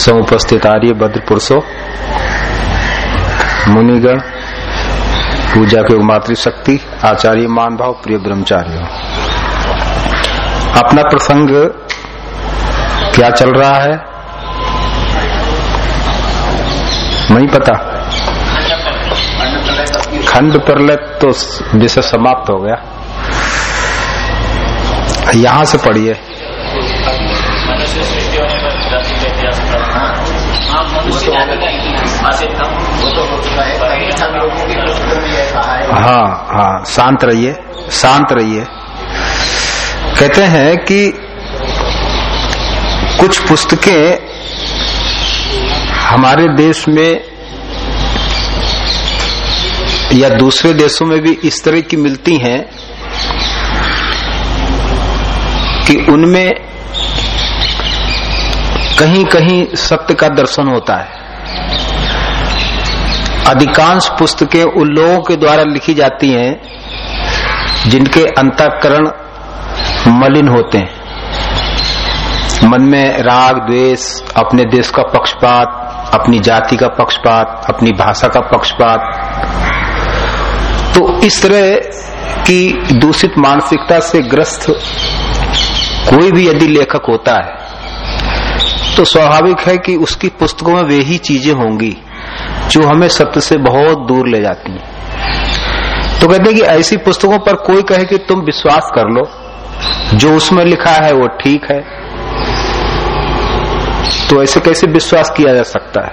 समुपस्थित आर्य भद्र पुरुषो मुनिगण, पूजा के मातृशक्ति, आचार्य मान भाव प्रिय ब्रह्मचार्य। अपना प्रसंग क्या चल रहा है? नहीं पता। खंड प्रलय तो विषय समाप्त हो गया। यहाँ से पढ़िए। हाँ हाँ शांत रहिए शांत रहिए। कहते हैं कि कुछ पुस्तकें हमारे देश में या दूसरे देशों में भी इस तरह की मिलती हैं कि उनमें कहीं कहीं सत्य का दर्शन होता है। अधिकांश पुस्तकें उन लोगों के द्वारा लिखी जाती हैं, जिनके अंतकरण मलिन होते हैं। मन में राग, द्वेष, अपने देश का पक्षपात, अपनी जाति का पक्षपात, अपनी भाषा का पक्षपात। तो इस तरह की दूषित मानसिकता से ग्रस्त कोई भी यदि लेखक होता है तो स्वाभाविक है कि उसकी पुस्तकों में वे ही चीज़ें होंगी, जो हमें सत्य से बहुत दूर ले जाती हैं। तो कहते हैं कि ऐसी पुस्तकों पर कोई कहे कि तुम विश्वास कर लो, जो उसमें लिखा है वो ठीक है। तो ऐसे कैसे विश्वास किया जा सकता है?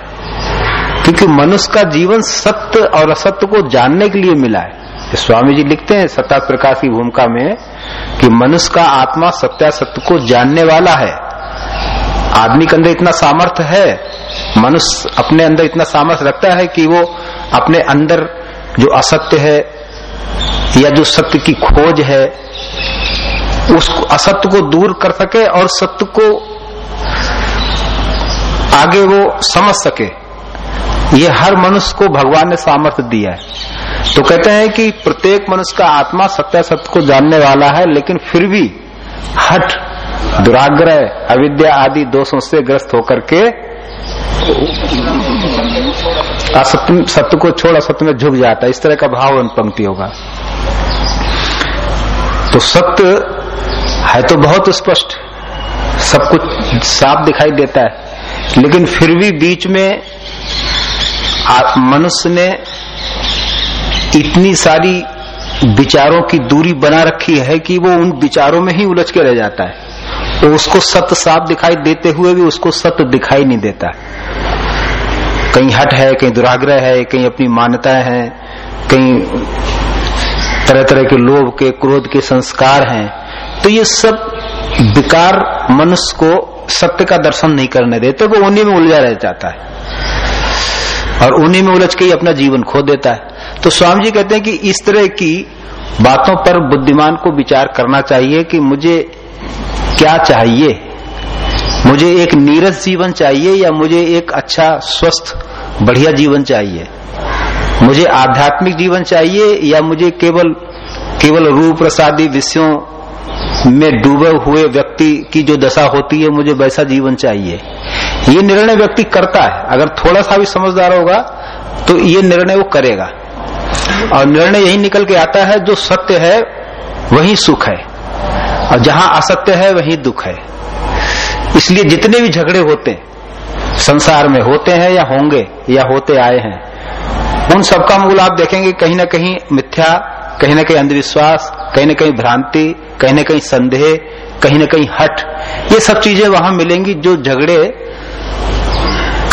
क्योंकि मनुष्य का जीवन सत्य और असत्य को जानने के लिए मिला है। स्वामी जी लिखते हैं सत्ता प्रकाश की भूमिका में कि मनुष्य का आत्मा सत्यासत्य को जानने वाला है। आदमी के अंदर इतना सामर्थ्य है, मनुष्य अपने अंदर इतना सामर्थ्य रखता है कि वो अपने अंदर जो असत्य है या जो सत्य की खोज है उस असत्य को दूर कर सके और सत्य को आगे वो समझ सके। ये हर मनुष्य को भगवान ने सामर्थ्य दिया है। तो कहते हैं कि प्रत्येक मनुष्य का आत्मा सत्य सत्य को जानने वाला है, लेकिन फिर भी हट दुराग्रह, अविद्या आदि दोषों से ग्रस्त होकर के असत्य सत्य को छोड़ असत्य में झुक जाता है। इस तरह का भाव पंक्ति होगा। तो सत्य है तो बहुत स्पष्ट। सब कुछ साफ़ दिखाई देता है। लेकिन फिर भी बीच में मनुष्य ने इतनी सारी विचारों की दूरी बना रखी है कि वो उन विचारों में ही उलझ के रह जाता है। तो उसको सत्य साफ़ दिखाई देते हुए भी उसको सत्य दिखाई नहीं देता। कहीं हट है, कहीं दुराग्रह है, कहीं अपनी मान्यताएँ हैं, कहीं तरह तरह के लोभ के, क्रोध के संस्कार हैं तो ये सब विकार मनुष्य को सत्य का दर्शन नहीं करने देते, वो उन्हीं में उलझा रह जाता है। और उन्हीं में उलझ के ही अपना जीवन खो देता है। तो स्वामी जी कहते हैं कि इस तरह की बातों पर बुद्धिमान को विचार करना चाहिए कि मुझे क्या चाहिए? मुझे एक नीरस जीवन चाहिए या मुझे एक अच्छा स्वस्थ, बढ़िया जीवन चाहिए? मुझे आध्यात्मिक जीवन चाहिए या मुझे केवल केवल रूप प्रसादी विषयों में डूबे हुए व्यक्ति की जो दशा होती है, मुझे वैसा जीवन चाहिए? ये निर्णय व्यक्ति करता है। अगर थोड़ा सा भी समझदार होगा तो ये निर्णय वो करेगा। और निर्णय यही निकल के आता है, जो सत्य है, वही सुख है। और जहाँ असत्य है, वही दुख है। इसलिए जितने भी झगड़े होते संसार में होते हैं या होंगे, या होते आए हैं, उन सबका मूल आप देखेंगे, कहीं ना कहीं मिथ्या, कहीं ना कहीं अंधविश्वास, कहीं ना कहीं भ्रांति, कहीं ना कहीं संदेह, कहीं ना कहीं हट ये सब चीज़ें वहाँ मिलेंगी जो झगड़े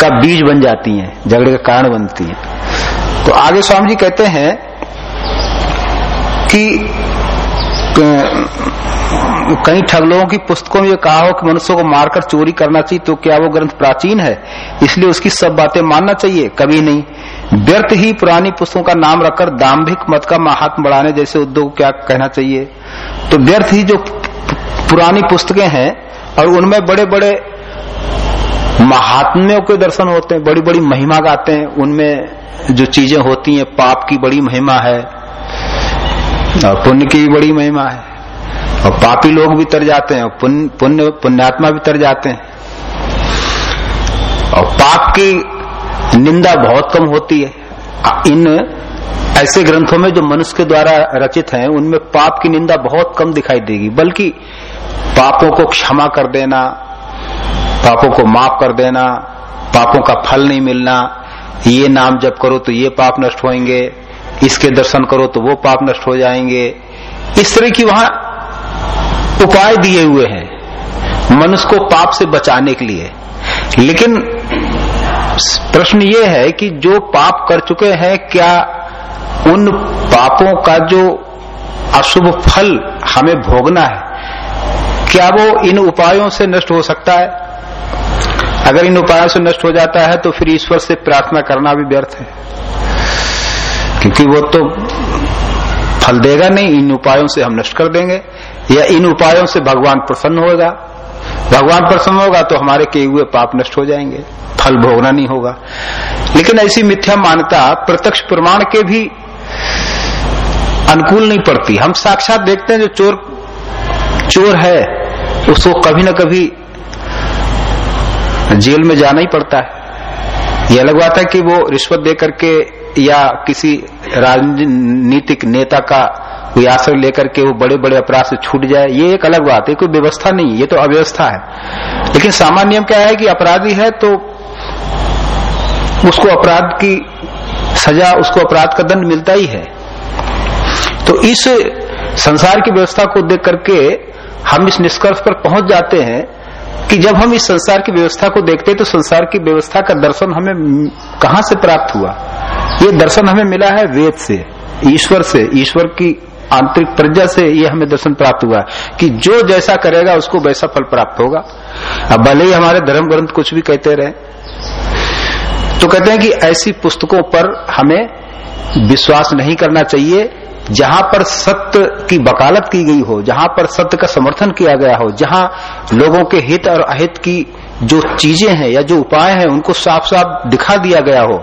का बीज बन जाती हैं, झगड़े का कारण बनती हैं। तो आगे स्वामी जी कहते हैं कि कई ठग लोगों की पुस्तकों में कहा हो कि मनुष्यों को मारकर चोरी करना चाहिए तो क्या वो ग्रंथ प्राचीन है? इसलिए उसकी सब बातें मानना चाहिए, कभी नहीं। व्यर्थ ही पुरानी पुस्तकों का नाम रखकर दाम्भिक मत का महात्म बढ़ाने जैसे उद्योग क्या कहना चाहिए? तो व्यर्थ ही जो पुरानी पुस्तकें हैं, और उनमें बड़े बड़े महात्म्यों के दर्शन होते हैं बड़ी बड़ी महिमा गाते हैं, उनमें जो चीज़ें होती हैं, पाप की बड़ी महिमा है, और पुण्य की बड़ी महिमा है। और पापी लोग भी तर जाते हैं, पुण्य पुण्य, पुण्यात्मा भी तर जाते हैं। और पाप की निंदा बहुत कम होती है। इन ऐसे ग्रंथों में जो मनुष्य के द्वारा रचित हैं, उनमें पाप की निंदा बहुत कम दिखाई देगी, बल्कि पापों को क्षमा कर देना, पापों को माफ़ कर देना, पापों का फल नहीं मिलना, ये नाम जब करो तो ये पाप नष्ट होंगे इसके दर्शन करो तो वो पाप नष्ट हो जाएँगे। इस तरह की वहाँ उपाय दिए हुए हैं मनुष्य को पाप से बचाने के लिए। लेकिन प्रश्न ये है कि जो पाप कर चुके हैं, क्या उन पापों का जो अशुभ फल हमें भोगना है, क्या वो इन उपायों से नष्ट हो सकता है? अगर इन उपायों से नष्ट हो जाता है तो फिर ईश्वर से प्रार्थना करना भी व्यर्थ है। क्योंकि वो तो फल देगा नहीं, इन उपायों से हम नष्ट कर देंगे। या इन उपायों से भगवान प्रसन्न होगा भगवान प्रसन्न होगा तो हमारे किए हुए पाप नष्ट हो जाएँगे, फल भोगना नहीं होगा। लेकिन ऐसी मिथ्या मान्यता प्रत्यक्ष प्रमाण के भी अनुकूल नहीं पड़ती। हम साक्षात देखते हैं जो चोर चोर है, उसको कभी न कभी जेल में जाना ही पड़ता है। यह अलग बात है कि वो रिश्वत दे करके या किसी राजनीतिक नेता का कोई आश्रय लेकर के वो बड़े बड़े अपराध से छूट जाए, ये एक अलग बात है, कोई व्यवस्था नहीं ये तो अव्यवस्था है। लेकिन सामान्य नियम क्या है कि अपराधी है तो उसको अपराध की सजा, उसको अपराध का दंड मिलता ही है। तो इस संसार की व्यवस्था को देख करके हम इस निष्कर्ष पर पहुँच जाते हैं कि जब हम इस संसार की व्यवस्था को देखते हैं तो संसार की व्यवस्था का दर्शन हमें कहाँ से प्राप्त हुआ? ये दर्शन हमें मिला है वेद से, ईश्वर से, ईश्वर की आंतरिक प्रज्ञा से ये हमें दर्शन प्राप्त हुआ कि जो जैसा करेगा उसको वैसा फल प्राप्त होगा। अब भले ही हमारे धर्म ग्रंथ कुछ भी कहते रहे। तो कहते हैं कि ऐसी पुस्तकों पर हमें विश्वास नहीं करना चाहिए, जहाँ पर सत्य की वकालत की गई हो, जहाँ पर सत्य का समर्थन किया गया हो, जहाँ लोगों के हित और अहित की जो चीज़ें हैं या जो उपाय हैं उनको साफ़ साफ़ दिखा दिया गया हो,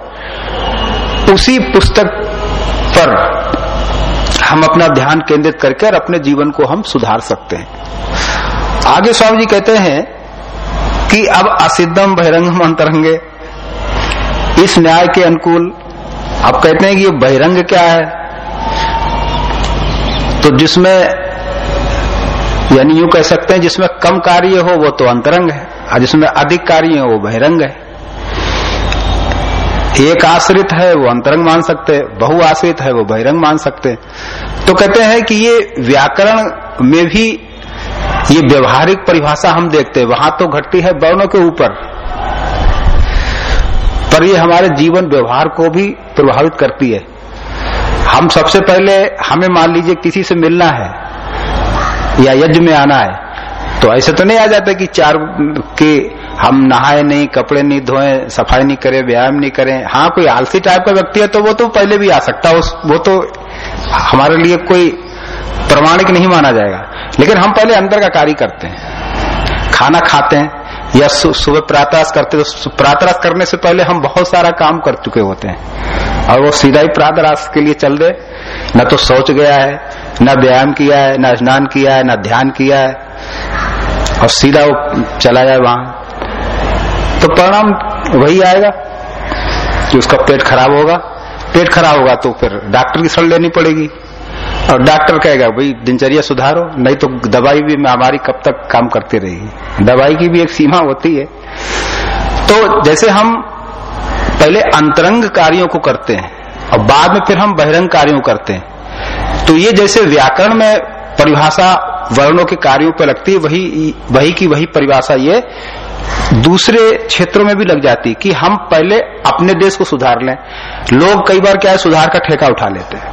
उसी पुस्तक पर हम अपना ध्यान केंद्रित करके और अपने जीवन को हम सुधार सकते हैं। आगे स्वामी जी कहते हैं कि अब असिद्धम बहिरंगम अंतरंगे। इस न्याय के अनुकूल आप कहते हैं कि ये बहिरंग क्या है? तो जिसमें यानी यूँ कह सकते हैं जिसमें कम कार्य हो वो तो अंतरंग है, और जिसमें अधिक कार्य हो वो बहिरंग है। एक आश्रित है, वो अंतरंग मान सकते हैं, बहु आश्रित है, वो बहिरंग मान सकते हैं। तो कहते हैं कि ये व्याकरण में भी ये व्यवहारिक परिभाषा हम देखते हैं, वहाँ तो घटती है वर्णों के ऊपर। पर ये हमारे जीवन व्यवहार को भी प्रभावित करती है। हम सबसे पहले हमें मान लीजिए किसी से मिलना है, या यज्ञ में आना है तो ऐसे तो नहीं आ जाता कि चार के हम नहाए नहीं, कपड़े नहीं धोए, सफ़ाई नहीं करें, व्यायाम नहीं करें। हाँ कोई आलसी टाइप का व्यक्ति है तो वो तो पहले भी आ सकता है। वो तो हमारे लिए कोई प्रमाणिक नहीं माना जाएगा। लेकिन हम पहले अंदर का कार्य करते हैं। खाना खाते हैं, या सुबह प्रातरास करते तो प्रातरास करने से पहले हम बहुत सारा काम कर चुके होते हैं। और वो सीधा ही प्रातरास के लिए चल दे। न तो सोच गया है, न व्यायाम किया है, न स्नान किया है, न ध्यान किया है। और सीधा वो चला जाए वहाँ। तो परिणाम, वही आएगा, कि उसका पेट खराब होगा। पेट खराब होगा तो फिर डॉक्टर की सड़ लेनी पड़ेगी। और डॉक्टर कहेगा, भाई, दिनचर्या सुधारो, नहीं तो दवाई भी हमारी कब तक काम करती रहेगी। दवाई की भी एक सीमा होती है। तो जैसे हम पहले अंतरंग कार्यों को करते हैं, और बाद में फिर हम बहिरंग कार्यों करते हैं तो ये जैसे व्याकरण में परिभाषा वर्णों के कार्यों पर लगती है, वही वही की वही परिभाषा ये दूसरे क्षेत्रों में भी लग जाती कि हम पहले अपने देश को सुधार लें। लोग कई बार क्या है, सुधार का ठेका उठा लेते हैं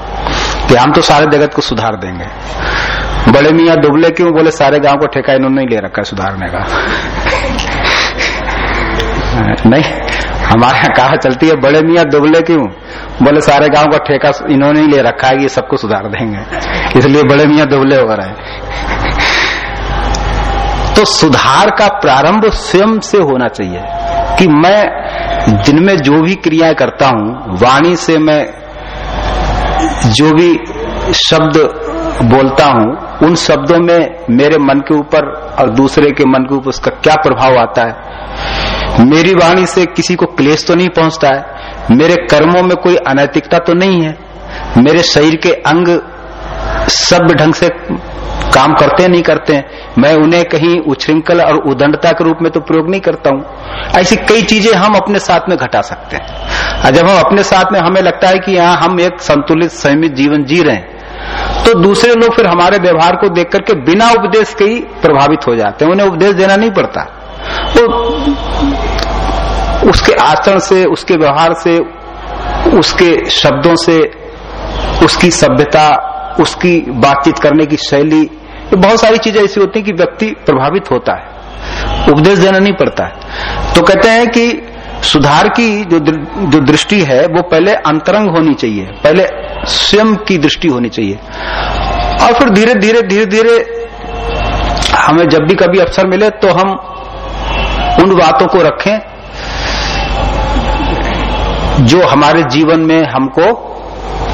कि हम तो सारे जगत को सुधार देंगे। बड़े मियाँ दुबले क्यों बोले, सारे गाँव को ठेका इन्होंने नहीं ले रखा है सुधारने का? नहीं, हमारे यहाँ कहा चलती है, बड़े मियाँ दुबले क्यों बोले, सारे गाँव का ठेका इन्होंने ही ले रखा है, ये सबको सुधार देंगे। इसलिए बड़े मियाँ दुबले हो रहे तो सुधार का प्रारंभ स्वयं से होना चाहिए। कि मैं दिन में जो भी क्रियाएँ करता हूँ, वाणी से मैं जो भी शब्द बोलता हूँ, उन शब्दों में मेरे मन के ऊपर और दूसरे के मन के ऊपर उसका क्या प्रभाव आता है? मेरी वाणी से किसी को क्लेश तो नहीं पहुँचता है? मेरे कर्मों में कोई अनैतिकता तो नहीं है? मेरे शरीर के अंग सब ढंग से काम करते नहीं करते हैं। मैं उन्हें कहीं उच्छृंखल और उदंडता के रूप में तो प्रयोग नहीं करता हूँ। ऐसी कई चीज़ें हम अपने साथ में घटा सकते हैं। और जब हम अपने साथ में, हमें लगता है कि यहाँ हम एक संतुलित, संयमित जीवन जी रहे हैं तो दूसरे लोग फिर हमारे व्यवहार को देख करके बिना उपदेश के ही प्रभावित हो जाते हैं। उन्हें उपदेश देना नहीं पड़ता। वो उसके आचरण से, उसके व्यवहार से, उसके शब्दों से, उसकी सभ्यता, उसकी बातचीत करने की शैली ये बहुत सारी चीज़ें ऐसी होती हैं कि व्यक्ति प्रभावित होता है, उपदेश देना नहीं पड़ता है। तो कहते हैं कि सुधार की जो जो दृष्टि है, वो पहले अंतरंग होनी चाहिए, पहले स्वयं की दृष्टि होनी चाहिए। और फिर धीरे धीरे धीरे धीरे हमें जब भी कभी अवसर मिले तो हम उन बातों को रखें जो हमारे जीवन में हमको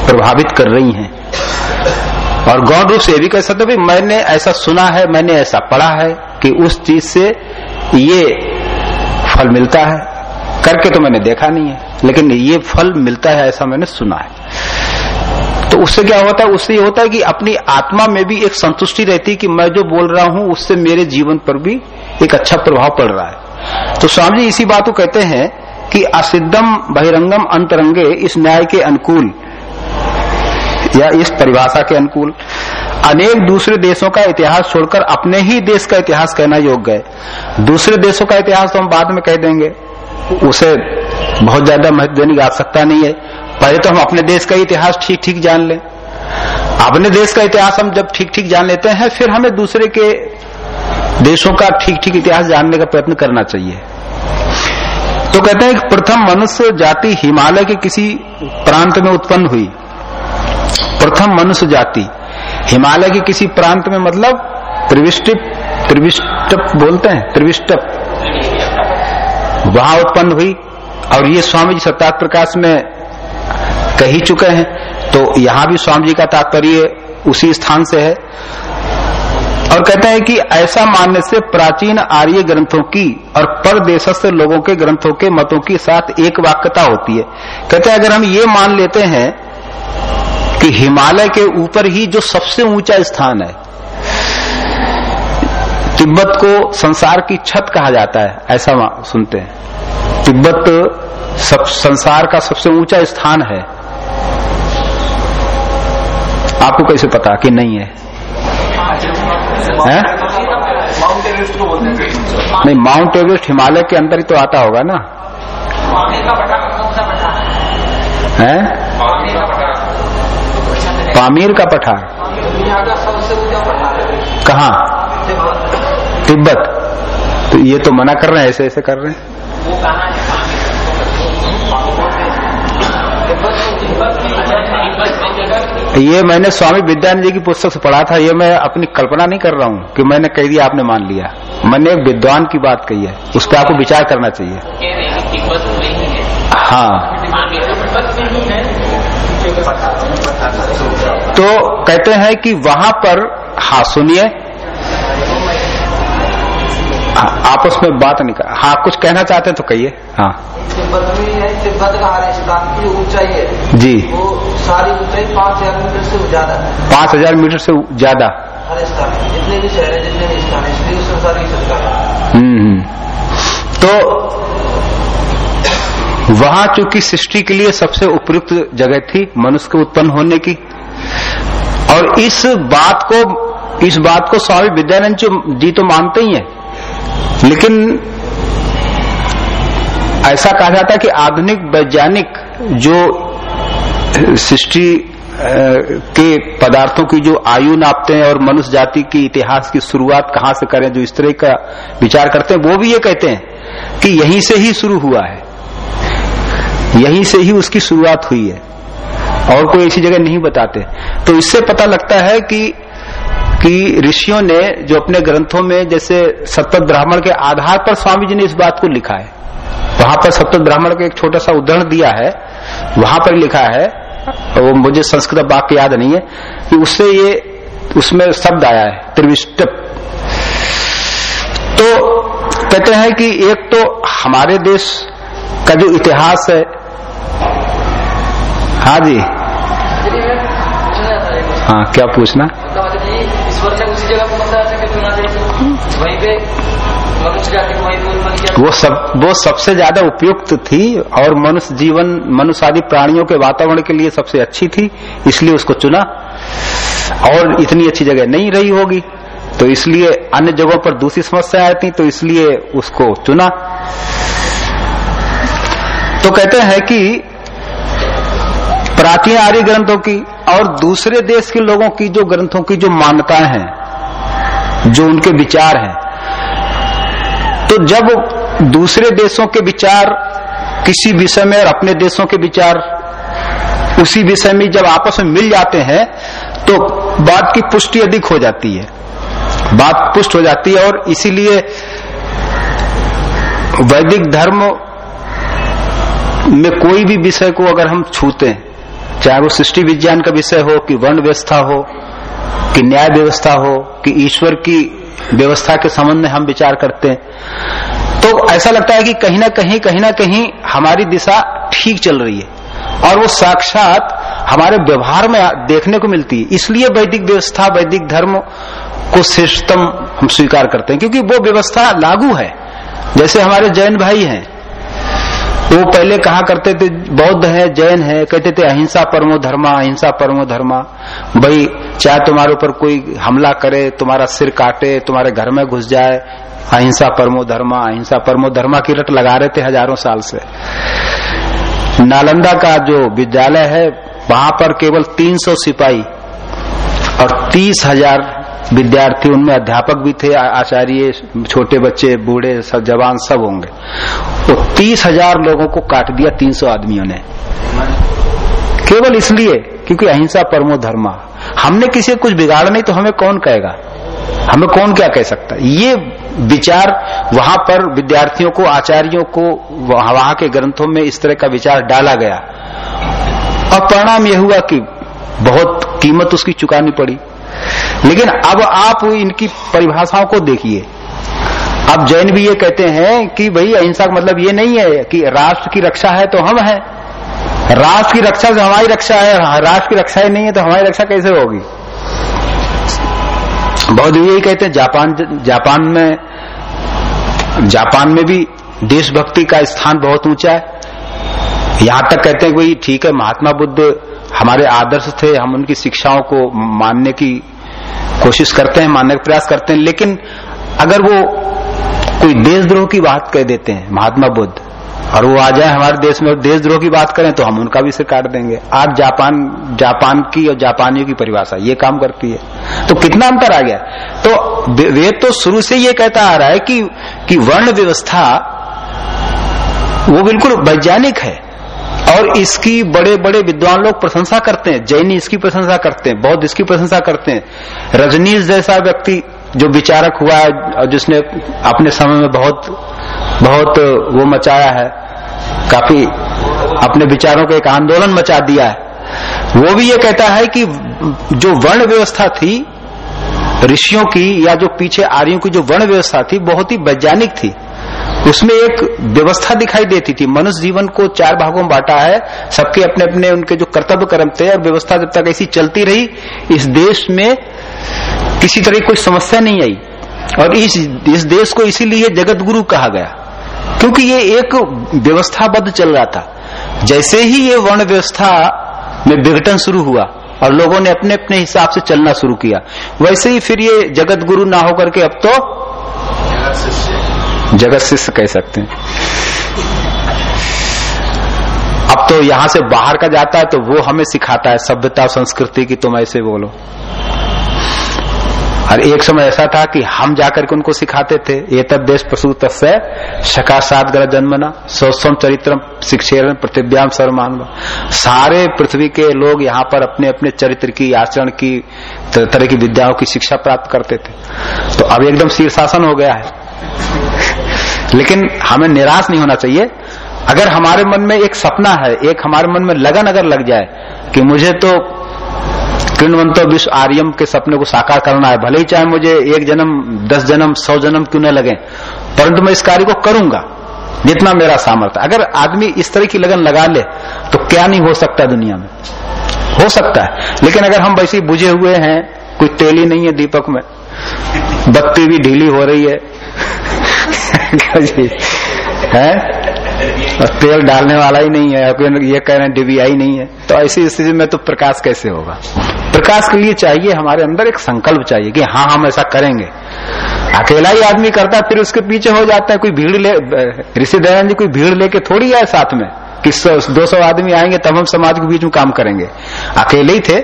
प्रभावित कर रही हैं। और गौण रूप से ये भी कह सकते भाई मैंने ऐसा सुना है, मैंने ऐसा पढ़ा है कि उस चीज़ से ये फल मिलता है। करके तो मैंने देखा नहीं है, लेकिन ये फल मिलता है ऐसा मैंने सुना है। तो उससे क्या होता है? उससे ये होता है कि अपनी आत्मा में भी एक संतुष्टि रहती है कि मैं जो बोल रहा हूँ, उससे मेरे जीवन पर भी एक अच्छा प्रभाव पड़ रहा है। तो स्वामी जी इसी बात को कहते हैं कि असिद्धम बहिरंगम अंतरंगे इस न्याय के अनुकूल या इस परिभाषा के अनुकूल। अनेक दूसरे देशों का इतिहास छोड़कर अपने ही देश का इतिहास कहना योग्य है। दूसरे देशों का इतिहास तो हम बाद में कह देंगे। उसे बहुत ज़्यादा महत्व देने की आवश्यकता नहीं है। पहले तो हम अपने देश का इतिहास ठीक ठीक जान लें। अपने देश का इतिहास हम जब ठीक ठीक जान लेते हैं, फिर हमें दूसरे के देशों का ठीक ठीक इतिहास जानने का प्रयत्न करना चाहिए। तो कहते हैं कि प्रथम मनुष्य जाति हिमालय के किसी प्रांत में उत्पन्न हुई। प्रथम मनुष्य जाति। हिमालय के किसी प्रांत में मतलब त्रिविष्टिप त्रिविष्टप बोलते हैं, त्रिविष्टप। वहाँ उत्पन्न हुई और ये स्वामी जी सत्यात प्रकाश में कह चुके हैं। तो यहाँ भी स्वामी जी का तात्पर्य उसी स्थान से है। और कहते हैं कि ऐसा मानने से प्राचीन आर्य ग्रंथों की और परदेशस्थ लोगों के ग्रंथों के मतों के साथ एक वाक्यता होती है। कहते हैं अगर हम ये मान लेते हैं कि हिमालय के ऊपर ही जो सबसे ऊँचा स्थान है तिब्बत को संसार की छत कहा जाता है ऐसा सुनते हैं। तिब्बत सब संसार का सबसे ऊँचा स्थान है। आपको कैसे पता कि नहीं है, है? नहीं माउंट एवरेस्ट हिमालय के अंदर ही तो आता होगा ना। है? पामीर का पठार। कहा? तिब्बत। तो ये तो मना कर रहे हैं ऐसे ऐसे कर रहे हैं। ये मैंने स्वामी विद्यानंद जी की पुस्तक से पढ़ा था ये मैं अपनी कल्पना नहीं कर रहा हूँ कि मैंने कह दिया आपने मान लिया। मैंने एक विद्वान की बात कही है उस पर आपको विचार करना चाहिए। हाँ तो कहते हैं कि वहाँ पर हाँ सुनिए। आपस में बात नहीं कर हाँ कुछ कहना चाहते हैं तो कहिए हाँ। है ऊंचाई है जी। वो सारी ऊंचाई पाँच हज़ार मीटर से ज़्यादा। पाँच हज़ार मीटर से ज़्यादा जितने भी शहर है जितने भी स्थान है इसलिए है। हम्म हम्म। तो वहाँ चूँकि सृष्टि के लिए सबसे उपयुक्त जगह थी, मनुष्य के उत्पन्न होने की। और इस बात को, इस बात को स्वामी विद्यानंद जी तो मानते ही हैं। लेकिन ऐसा कहा जाता है कि आधुनिक वैज्ञानिक जो सृष्टि के पदार्थों की जो आयु नापते हैं और मनुष्य जाति की इतिहास की शुरुआत कहाँ से करें, जो इस तरह का विचार करते हैं, वो भी ये कहते हैं कि यहीं से ही शुरू हुआ है। यहीं से ही उसकी शुरुआत हुई है। और कोई ऐसी जगह नहीं बताते। तो इससे पता लगता है कि कि ऋषियों ने जो अपने ग्रंथों में जैसे सतत ब्राह्मण के आधार पर स्वामी जी ने इस बात को लिखा है, वहाँ पर सतत ब्राह्मण का एक छोटा सा उदाहरण दिया है, वहाँ पर लिखा है, वो मुझे संस्कृत वाक्य याद नहीं है, कि उससे ये, उसमें शब्द आया है त्रिविष्टप तो कहते हैं कि एक तो हमारे देश का जो इतिहास है हाँ जी। हाँ क्या पूछना? वो सब, वो सबसे ज़्यादा उपयुक्त थी और मनुष्य जीवन मनुष्य आदि प्राणियों के वातावरण के लिए सबसे अच्छी थी, इसलिए उसको चुना। और इतनी अच्छी जगह नहीं रही होगी तो इसलिए अन्य जगहों पर दूसरी समस्या आती तो इसलिए उसको चुना। तो कहते हैं कि प्राचीन आर्य ग्रंथों की और दूसरे देश के लोगों की जो ग्रंथों की जो मान्यताएँ हैं, जो उनके विचार हैं। तो जब दूसरे देशों के विचार किसी विषय में और अपने देशों के विचार उसी विषय में जब आपस में मिल जाते हैं तो बात की पुष्टि अधिक हो जाती है। बात पुष्ट हो जाती है और इसीलिए वैदिक धर्म में कोई भी विषय को अगर हम छूते हैं चाहे वो सृष्टि विज्ञान का विषय हो, कि वर्ण व्यवस्था हो, कि न्याय व्यवस्था हो, कि ईश्वर की व्यवस्था के संबंध में हम विचार करते हैं। तो ऐसा लगता है कि कहीं ना कहीं कहीं ना कहीं हमारी दिशा ठीक चल रही है। और वो साक्षात हमारे व्यवहार में देखने को मिलती है। इसलिए वैदिक व्यवस्था, वैदिक धर्म को श्रेष्ठतम हम स्वीकार करते हैं, क्योंकि वो व्यवस्था लागू है। जैसे हमारे जैन भाई हैं वो पहले कहा करते थे, बौद्ध है, जैन है, कहते थे अहिंसा परमो धर्मा, अहिंसा परमो धर्मा। भाई, चाहे तुम्हारे ऊपर कोई हमला करे, तुम्हारा सिर काटे, तुम्हारे घर में घुस जाए, अहिंसा परमो धर्मा, अहिंसा परमो धर्मा की रट लगा रहे थे हज़ारों साल से। नालंदा का जो विद्यालय है, वहाँ पर केवल 300 सिपाही और तीस हज़ार विद्यार्थी, उनमें अध्यापक भी थे आचार्य, छोटे बच्चे, बूढ़े, सब जवान, सब होंगे। तो तीस हज़ार लोगों को काट दिया तीन सौ आदमियों ने। केवल इसलिए क्योंकि अहिंसा परमो धर्मा। हमने किसी कुछ बिगाड़ा नहीं तो हमें कौन कहेगा? हमें कौन क्या कह सकता? है ये विचार वहाँ पर विद्यार्थियों को, आचार्यों को, वहाँ के ग्रंथों में इस तरह का विचार डाला गया। और परिणाम यह हुआ कि बहुत कीमत उसकी चुकानी पड़ी। लेकिन अब आप इनकी परिभाषाओं को देखिए। अब जैन भी ये कहते हैं कि भाई अहिंसा का मतलब ये नहीं है कि राष्ट्र की रक्षा है तो हम हैं। राष्ट्र की रक्षा से हमारी रक्षा है, राष्ट्र की रक्षा ही नहीं है तो हमारी रक्षा कैसे होगी? बहुत यही कहते हैं, जापान जापान में जापान में भी देशभक्ति का स्थान बहुत ऊँचा है। यहाँ तक कहते हैं कि ठीक है, महात्मा बुद्ध हमारे आदर्श थे, हम उनकी शिक्षाओं को मानने की कोशिश करते हैं, मानने का प्रयास करते हैं, लेकिन अगर वो कोई देशद्रोह की बात कह देते हैं, महात्मा बुद्ध, और वो आ जाए हमारे देश में देशद्रोह की बात करें तो हम उनका भी सिर काट देंगे। आज जापान जापान की और जापानियों की परिभाषा, ये काम करती है। तो कितना अंतर आ गया? तो वेद तो शुरू से ये कहता आ रहा है कि कि वर्ण व्यवस्था वो बिल्कुल वैज्ञानिक है। और इसकी बड़े बड़े विद्वान लोग प्रशंसा करते हैं। जैनी इसकी प्रशंसा करते हैं, बौद्ध इसकी प्रशंसा करते हैं। रजनीश जैसा व्यक्ति जो विचारक हुआ है, और जिसने अपने समय में बहुत बहुत वो मचाया है, काफ़ी अपने विचारों को एक आंदोलन मचा दिया है। वो भी ये कहता है कि जो वर्ण व्यवस्था थी, ऋषियों की या जो पीछे आर्यों की जो वर्ण व्यवस्था थी, बहुत ही वैज्ञानिक थी। उसमें एक व्यवस्था दिखाई देती थी। मनुष्य जीवन को चार भागों में बांटा है। सबके अपने अपने उनके जो कर्तव्य कर्म थे और व्यवस्था जब तक ऐसी चलती रही, इस देश में किसी तरह की कोई समस्या नहीं आई। और इस इस देश को इसीलिए जगत गुरु कहा गया, क्योंकि ये एक व्यवस्थाबद्ध चल रहा था। जैसे ही ये वर्ण व्यवस्था में विघटन शुरू हुआ और लोगों ने अपने अपने हिसाब से चलना शुरू किया, वैसे ही फिर ये जगत गुरु ना होकर के अब तो जगत शिष्य कह सकते हैं। अब तो यहाँ से बाहर का जाता है तो वो हमें सिखाता है, सभ्यता, संस्कृति की तुम ऐसे बोलो। और एक समय ऐसा था कि हम जाकर के उनको सिखाते थे। ये तब देश प्रसूत शका सात ग्रह जन्मना सौस्वम चरित्र शिक्षेरण प्रतिव्याम सर्वमान सारे पृथ्वी के लोग यहाँ पर अपने अपने चरित्र की, आचरण की तरह की विद्याओं की शिक्षा प्राप्त करते थे। तो अब एकदम शीर्षासन हो गया है। लेकिन हमें निराश नहीं होना चाहिए। अगर हमारे मन में एक सपना है, एक हमारे मन में लगन अगर लग जाए कि मुझे तो किणवंतो विश्व आर्यम के सपने को साकार करना है, भले ही चाहे मुझे एक जन्म, दस जन्म, सौ जन्म क्यों न लगे, परंतु मैं इस कार्य को करूँगा, जितना मेरा सामर्थ्य। अगर आदमी इस तरह की लगन लगा ले तो क्या नहीं हो सकता दुनिया में? हो सकता है। लेकिन अगर हम वैसे बुझे हुए हैं, कोई तेली नहीं है दीपक में, बत्ती भी ढीली हो रही है है? और तेल डालने वाला ही नहीं है, ये कह रहे हैं डिबिया ही नहीं है। तो ऐसी स्थिति में तो प्रकाश कैसे होगा? प्रकाश के लिए चाहिए, हमारे अंदर एक संकल्प चाहिए कि हाँ हम ऐसा करेंगे। अकेला ही आदमी करता है फिर उसके पीछे हो जाता है, कोई भीड़ ले, ऋषि दयानंद जी कोई भीड़ लेके थोड़ी आए साथ में, कि दो सौ आदमी आएँगे, तब हम समाज के बीच में काम करेंगे। अकेले ही थे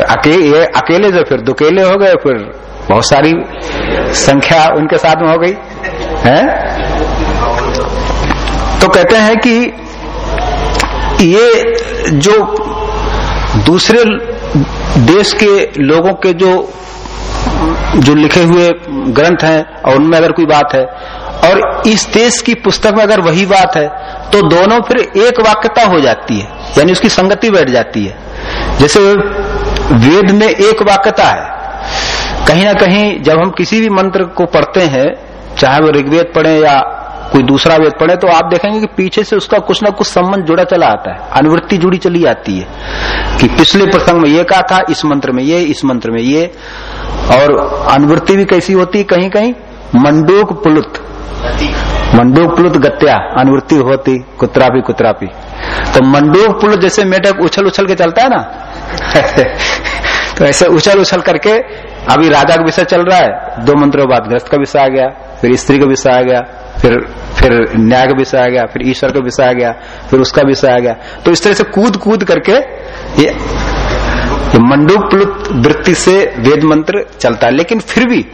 अकेले अकेले जो, फिर दुकेले हो गए, फिर बहुत सारी संख्या उनके साथ में हो गई। है? तो कहते हैं कि ये जो दूसरे देश के लोगों के जो जो लिखे हुए ग्रंथ हैं और उनमें अगर कोई बात है, और इस देश की पुस्तक में अगर वही बात है तो दोनों फिर एक वाक्यता हो जाती है, यानी उसकी संगति बैठ जाती है। जैसे वेद में एक वाक्यता है, कहीं ना कहीं जब हम किसी भी मंत्र को पढ़ते हैं चाहे वो ऋग्वेद पढ़े या कोई दूसरा वेद पढ़े तो आप देखेंगे कि पीछे से उसका कुछ ना कुछ संबंध जुड़ा चला आता है, अनुवृत्ति जुड़ी चली आती है। कि पिछले प्रसंग में ये कहा था, इस मंत्र में ये, इस मंत्र में ये, और अनुवृत्ति भी कैसी होती है कहीं कहीं मंडूक पुलुत। मंडूक पुलुत गत्या, अनुवृत्ति होती कुत्रापी कुत्रापी तो मंडूक पुलुत जैसे मेढक उछल उछल के चलता है ना? तो ऐसे उछल उछल करके, अभी राजा का विषय चल रहा है, दो मंत्रों बाद, ग्रस्त का विषय आ गया। फिर स्त्री का विषय आ गया फिर फिर न्याय का विषय आ गया फिर ईश्वर का विषय आ गया फिर उसका विषय आ गया। तो इस तरह से कूद कूद करके ये, मंडूक वृत्ति से वेद मंत्र चलता है। लेकिन फिर भी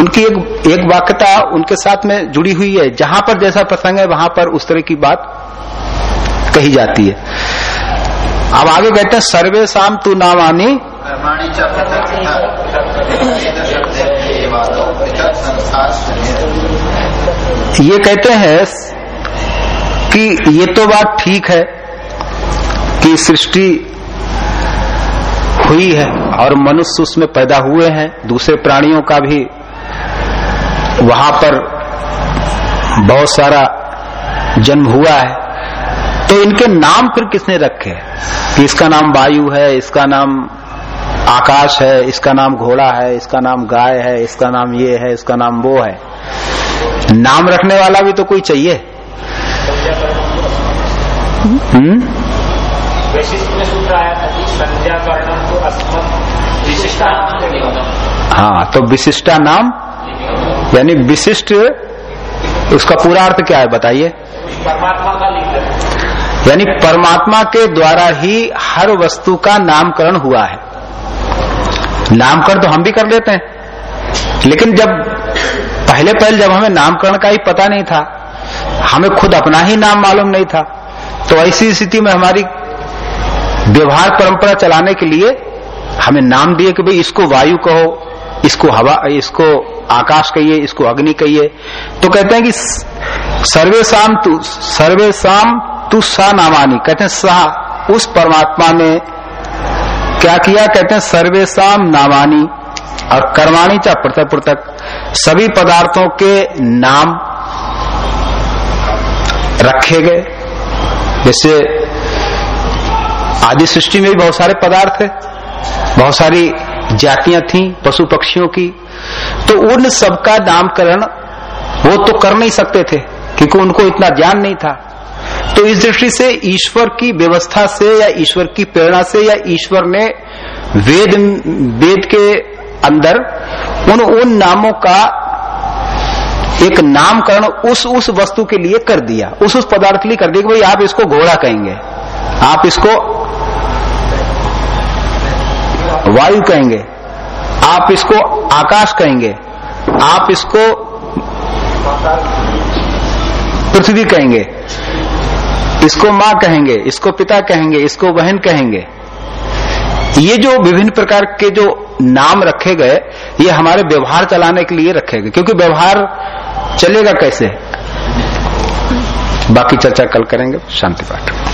उनकी एक एक वाक्यता उनके साथ में जुड़ी हुई है। जहाँ पर जैसा प्रसंग है वहाँ पर उस तरह की बात कही जाती है। अब आगे कहते हैं सर्वे शाम तू नामानी। ये कहते हैं कि ये तो बात ठीक है कि सृष्टि हुई है और मनुष्य उसमें पैदा हुए हैं, दूसरे प्राणियों का भी। वहाँ पर बहुत सारा जन्म हुआ है। तो इनके नाम फिर किसने रखे? इसका नाम वायु है, इसका नाम आकाश है इसका नाम घोड़ा है इसका नाम गाय है इसका नाम ये है इसका नाम वो है। नाम रखने वाला भी तो कोई चाहिए। हम्म? हाँ तो विशिष्टा नाम यानी विशिष्ट उसका पूरा अर्थ क्या है बताइए। परमात्मा का यानी परमात्मा के द्वारा ही हर वस्तु का नामकरण हुआ है। नामकरण तो हम भी कर लेते हैं। लेकिन जब, पहले पहले जब हमें नामकरण का ही पता नहीं था, हमें खुद अपना ही नाम मालूम नहीं था तो ऐसी स्थिति में हमारी व्यवहार परंपरा चलाने के लिए हमें नाम दिए कि भाई इसको वायु कहो, इसको हवा, इसको आकाश कहिए, इसको अग्नि कहिए। तो कहते हैं कि सर्वेशम तु सर्वेशम तु सा नामानी। कहते हैं सा, उस परमात्मा ने क्या किया? कहते हैं सर्वेशम नामानी। और कर्माणी चा पृथक पृथक। सभी पदार्थों के नाम रखे गए। जैसे आदि सृष्टि में भी बहुत सारे पदार्थ है। बहुत सारी जातियाँ थी, पशु पक्षियों की। तो उन सबका नामकरण वो तो कर नहीं सकते थे, क्योंकि उनको इतना ज्ञान नहीं था। तो इस दृष्टि से ईश्वर की व्यवस्था से या ईश्वर की प्रेरणा से या ईश्वर ने वेद वेद के अंदर उन उन नामों का एक नामकरण उस उस वस्तु के लिए कर दिया। उस उस पदार्थ के लिए कर दिया कि भाई आप इसको घोड़ा कहेंगे। आप इसको वायु कहेंगे। आप इसको आकाश कहेंगे। आप इसको पृथ्वी कहेंगे। इसको माँ कहेंगे, इसको पिता कहेंगे, इसको बहन कहेंगे। ये जो विभिन्न प्रकार के जो नाम रखे गए, ये हमारे व्यवहार चलाने के लिए रखे गए, क्योंकि व्यवहार चलेगा कैसे? बाकी चर्चा कल करेंगे, शांति पाठ।